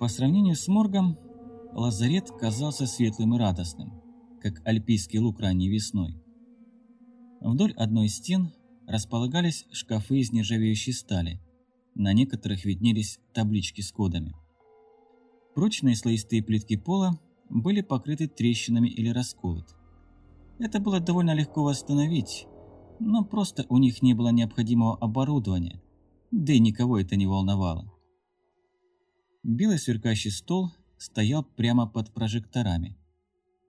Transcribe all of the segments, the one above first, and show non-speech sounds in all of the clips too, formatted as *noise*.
По сравнению с моргом, лазарет казался светлым и радостным, как альпийский лук ранней весной. Вдоль одной из стен располагались шкафы из нержавеющей стали, на некоторых виднелись таблички с кодами. Прочные слоистые плитки пола были покрыты трещинами или расколоты. Это было довольно легко восстановить, но просто у них не было необходимого оборудования, да и никого это не волновало. Белый сверкающий стол стоял прямо под прожекторами.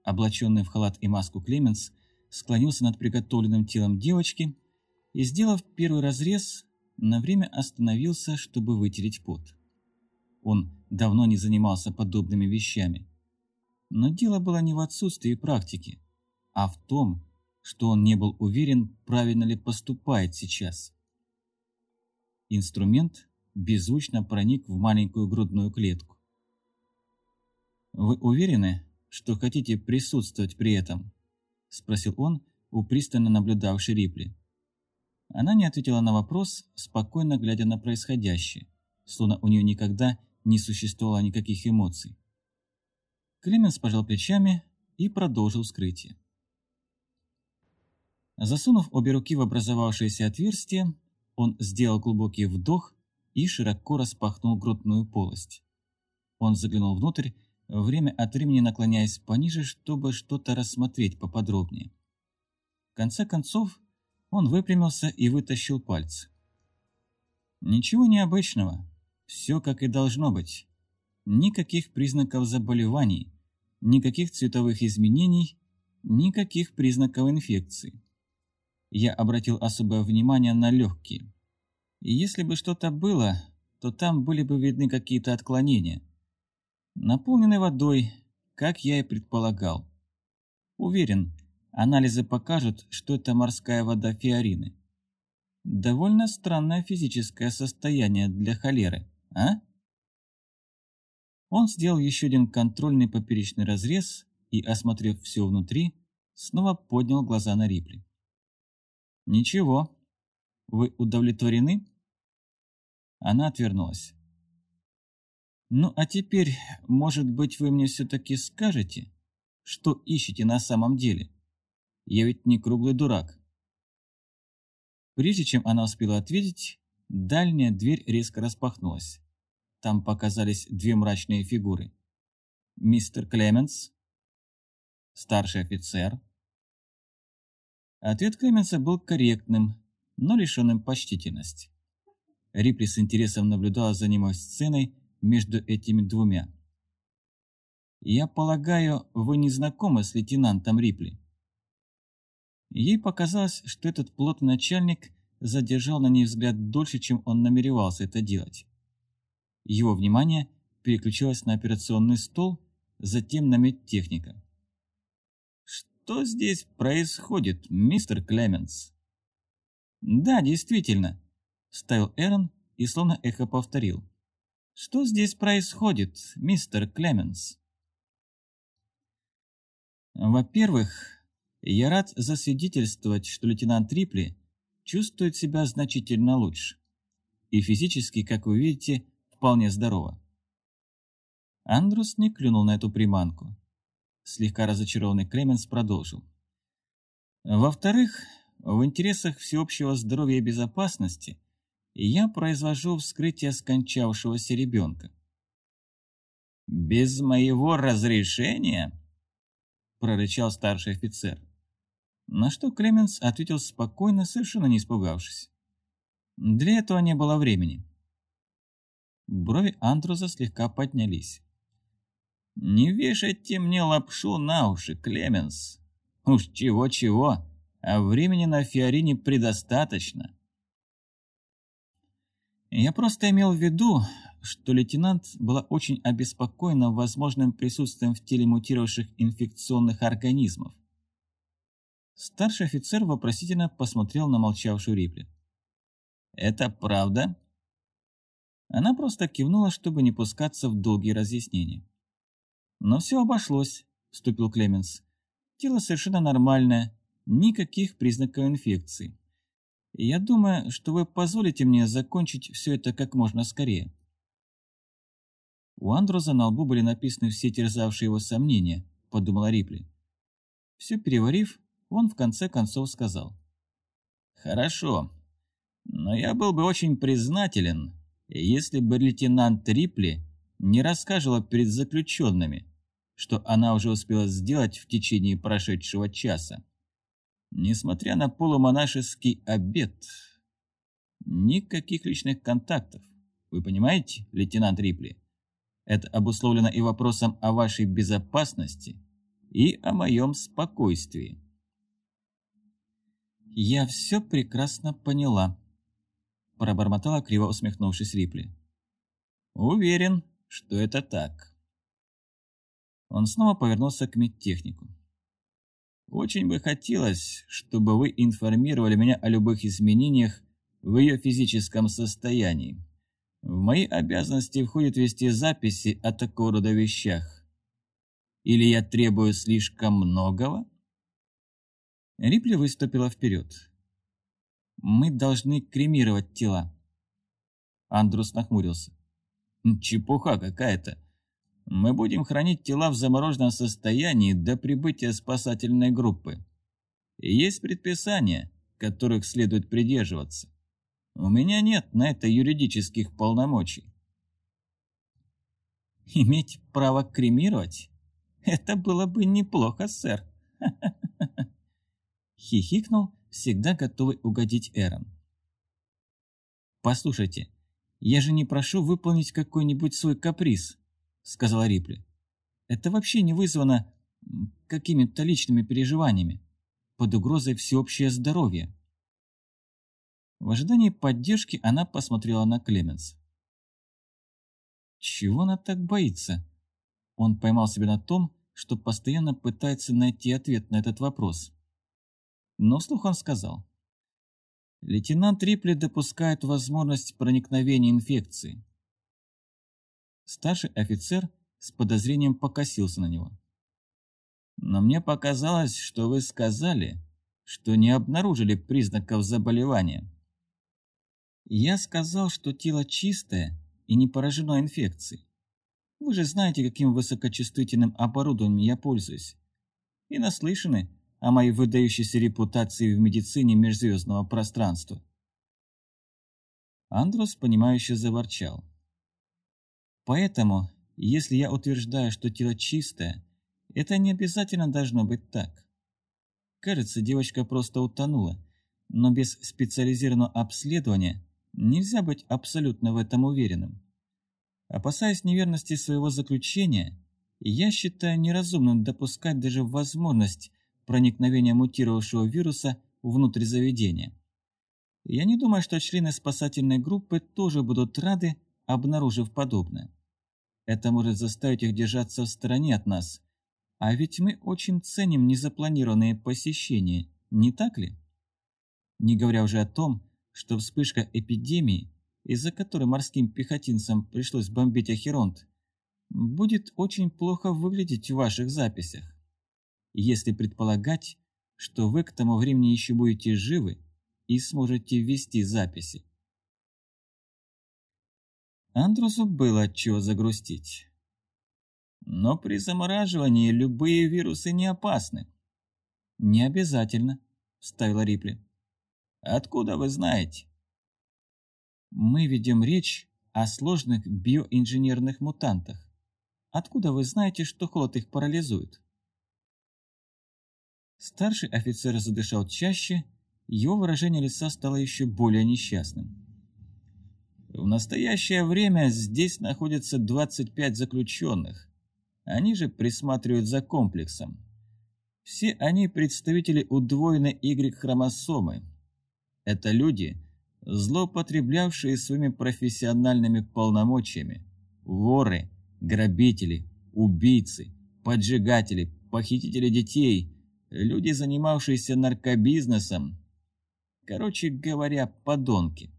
Облаченный в халат и маску Клеменс склонился над приготовленным телом девочки и, сделав первый разрез, на время остановился, чтобы вытереть пот. Он давно не занимался подобными вещами. Но дело было не в отсутствии практики, а в том, что он не был уверен, правильно ли поступает сейчас. Инструмент беззвучно проник в маленькую грудную клетку. «Вы уверены, что хотите присутствовать при этом?» – спросил он у пристально наблюдавшей Рипли. Она не ответила на вопрос, спокойно глядя на происходящее, словно у нее никогда не существовало никаких эмоций. Клеменс пожал плечами и продолжил вскрытие. Засунув обе руки в образовавшееся отверстие, он сделал глубокий вдох и широко распахнул грудную полость. Он заглянул внутрь, время от времени наклоняясь пониже, чтобы что-то рассмотреть поподробнее. В конце концов, он выпрямился и вытащил пальцы. Ничего необычного, все как и должно быть. Никаких признаков заболеваний, никаких цветовых изменений, никаких признаков инфекции я обратил особое внимание на легкие. И если бы что-то было, то там были бы видны какие-то отклонения. Наполнены водой, как я и предполагал. Уверен, анализы покажут, что это морская вода фиорины. Довольно странное физическое состояние для холеры, а? Он сделал еще один контрольный поперечный разрез и, осмотрев все внутри, снова поднял глаза на Рипли. «Ничего. Вы удовлетворены?» Она отвернулась. «Ну а теперь, может быть, вы мне все-таки скажете, что ищете на самом деле? Я ведь не круглый дурак». Прежде чем она успела ответить, дальняя дверь резко распахнулась. Там показались две мрачные фигуры. Мистер Клеменс, старший офицер, Ответ Клеменса был корректным, но лишенным почтительности. Рипли с интересом наблюдала за немой сценой между этими двумя. «Я полагаю, вы не знакомы с лейтенантом Рипли?» Ей показалось, что этот плотный начальник задержал на ней взгляд дольше, чем он намеревался это делать. Его внимание переключилось на операционный стол, затем на медтехника. Что здесь происходит, мистер Клеменс?» «Да, действительно», — вставил Эрон и словно эхо повторил. «Что здесь происходит, мистер Клеменс?» «Во-первых, я рад засвидетельствовать, что лейтенант Рипли чувствует себя значительно лучше. И физически, как вы видите, вполне здорово». Андрус не клюнул на эту приманку. Слегка разочарованный Клеменс продолжил. Во-вторых, в интересах всеобщего здоровья и безопасности я произвожу вскрытие скончавшегося ребенка. «Без моего разрешения?» – прорычал старший офицер. На что Клеменс ответил спокойно, совершенно не испугавшись. Для этого не было времени. Брови Андруза слегка поднялись. «Не вешайте мне лапшу на уши, Клеменс. Уж чего-чего, а времени на Фиорине предостаточно». Я просто имел в виду, что лейтенант была очень обеспокоена возможным присутствием в теле мутировавших инфекционных организмов. Старший офицер вопросительно посмотрел на молчавшую Рипли. «Это правда?» Она просто кивнула, чтобы не пускаться в долгие разъяснения. Но все обошлось, вступил Клеменс. Тело совершенно нормальное, никаких признаков инфекции. Я думаю, что вы позволите мне закончить все это как можно скорее. У Андроза на лбу были написаны все терзавшие его сомнения, подумала Рипли. Все переварив, он в конце концов сказал. «Хорошо, но я был бы очень признателен, если бы лейтенант Рипли не рассказывала перед заключенными, что она уже успела сделать в течение прошедшего часа. Несмотря на полумонашеский обед, никаких личных контактов. Вы понимаете, лейтенант Рипли? Это обусловлено и вопросом о вашей безопасности, и о моем спокойствии. «Я все прекрасно поняла», – пробормотала, криво усмехнувшись Рипли. «Уверен, что это так». Он снова повернулся к медтехнику. «Очень бы хотелось, чтобы вы информировали меня о любых изменениях в ее физическом состоянии. В мои обязанности входит вести записи о такого рода вещах. Или я требую слишком многого?» Рипли выступила вперед. «Мы должны кремировать тела». Андрус нахмурился. «Чепуха какая-то. Мы будем хранить тела в замороженном состоянии до прибытия спасательной группы. Есть предписания, которых следует придерживаться. У меня нет на это юридических полномочий. Иметь право кремировать? Это было бы неплохо, сэр. *laughs* Хихикнул, всегда готовый угодить Эрон. «Послушайте, я же не прошу выполнить какой-нибудь свой каприз», — сказала Рипли. «Это вообще не вызвано какими-то личными переживаниями. Под угрозой всеобщее здоровье». В ожидании поддержки она посмотрела на Клеменс. Чего она так боится? Он поймал себя на том, что постоянно пытается найти ответ на этот вопрос. Но вслух он сказал. Лейтенант Рипли допускает возможность проникновения инфекции. Старший офицер с подозрением покосился на него. Но мне показалось, что вы сказали, что не обнаружили признаков заболевания. Я сказал, что тело чистое и не поражено инфекцией. Вы же знаете, каким высокочувствительным оборудованием я пользуюсь. И наслышаны о моей выдающейся репутации в медицине межзвездного пространства. Андрос, понимающе заворчал. Поэтому, если я утверждаю, что тело чистое, это не обязательно должно быть так. Кажется, девочка просто утонула, но без специализированного обследования Нельзя быть абсолютно в этом уверенным. Опасаясь неверности своего заключения, я считаю неразумным допускать даже возможность проникновения мутировавшего вируса внутрь заведения. Я не думаю, что члены спасательной группы тоже будут рады, обнаружив подобное. Это может заставить их держаться в стороне от нас. А ведь мы очень ценим незапланированные посещения, не так ли? Не говоря уже о том, что вспышка эпидемии, из-за которой морским пехотинцам пришлось бомбить Ахеронт, будет очень плохо выглядеть в ваших записях. Если предполагать, что вы к тому времени еще будете живы и сможете ввести записи. Андрусу было чего загрустить. Но при замораживании любые вирусы не опасны. «Не обязательно», — вставила Рипли. Откуда вы знаете? Мы ведем речь о сложных биоинженерных мутантах. Откуда вы знаете, что холод их парализует? Старший офицер задышал чаще, его выражение лица стало еще более несчастным. В настоящее время здесь находятся 25 заключенных. Они же присматривают за комплексом. Все они представители удвоенной Y-хромосомы, это люди, злоупотреблявшие своими профессиональными полномочиями. Воры, грабители, убийцы, поджигатели, похитители детей, люди, занимавшиеся наркобизнесом. Короче говоря, подонки.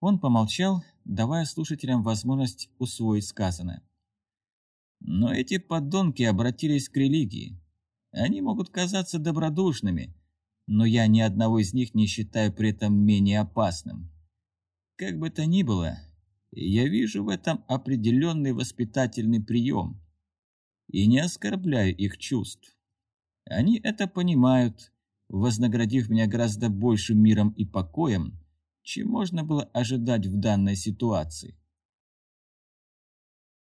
Он помолчал, давая слушателям возможность усвоить сказанное. Но эти подонки обратились к религии. Они могут казаться добродушными, но я ни одного из них не считаю при этом менее опасным. Как бы то ни было, Я вижу в этом определенный воспитательный прием и не оскорбляю их чувств. Они это понимают, вознаградив меня гораздо большим миром и покоем, чем можно было ожидать в данной ситуации.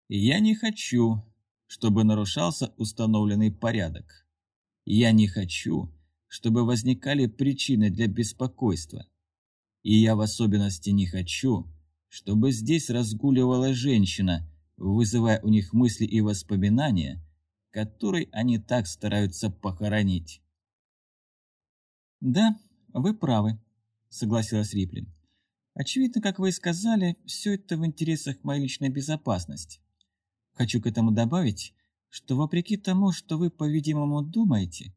Я не хочу, чтобы нарушался установленный порядок. Я не хочу, чтобы возникали причины для беспокойства. И я в особенности не хочу, чтобы здесь разгуливала женщина, вызывая у них мысли и воспоминания, которые они так стараются похоронить. «Да, вы правы», — согласилась Риплин. «Очевидно, как вы и сказали, все это в интересах моей личной безопасности. Хочу к этому добавить, что вопреки тому, что вы, по-видимому, думаете,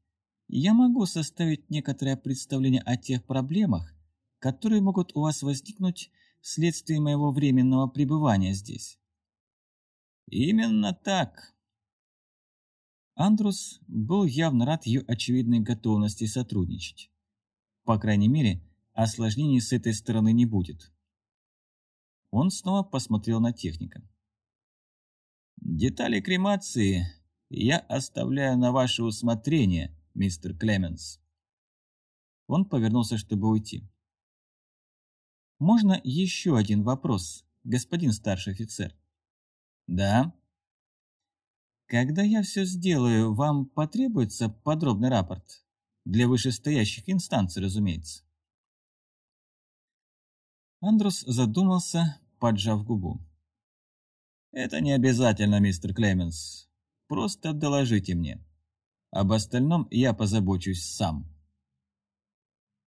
я могу составить некоторое представление о тех проблемах, которые могут у вас возникнуть вследствие моего временного пребывания здесь. Именно так. Андрус был явно рад ее очевидной готовности сотрудничать. По крайней мере, осложнений с этой стороны не будет. Он снова посмотрел на техника. «Детали кремации я оставляю на ваше усмотрение, мистер Клеменс». Он повернулся, чтобы уйти. Можно еще один вопрос, господин старший офицер? Да. Когда я все сделаю, вам потребуется подробный рапорт? Для вышестоящих инстанций, разумеется. Андрус задумался, поджав губу. «Это не обязательно, мистер Клеменс. Просто доложите мне. Об остальном я позабочусь сам».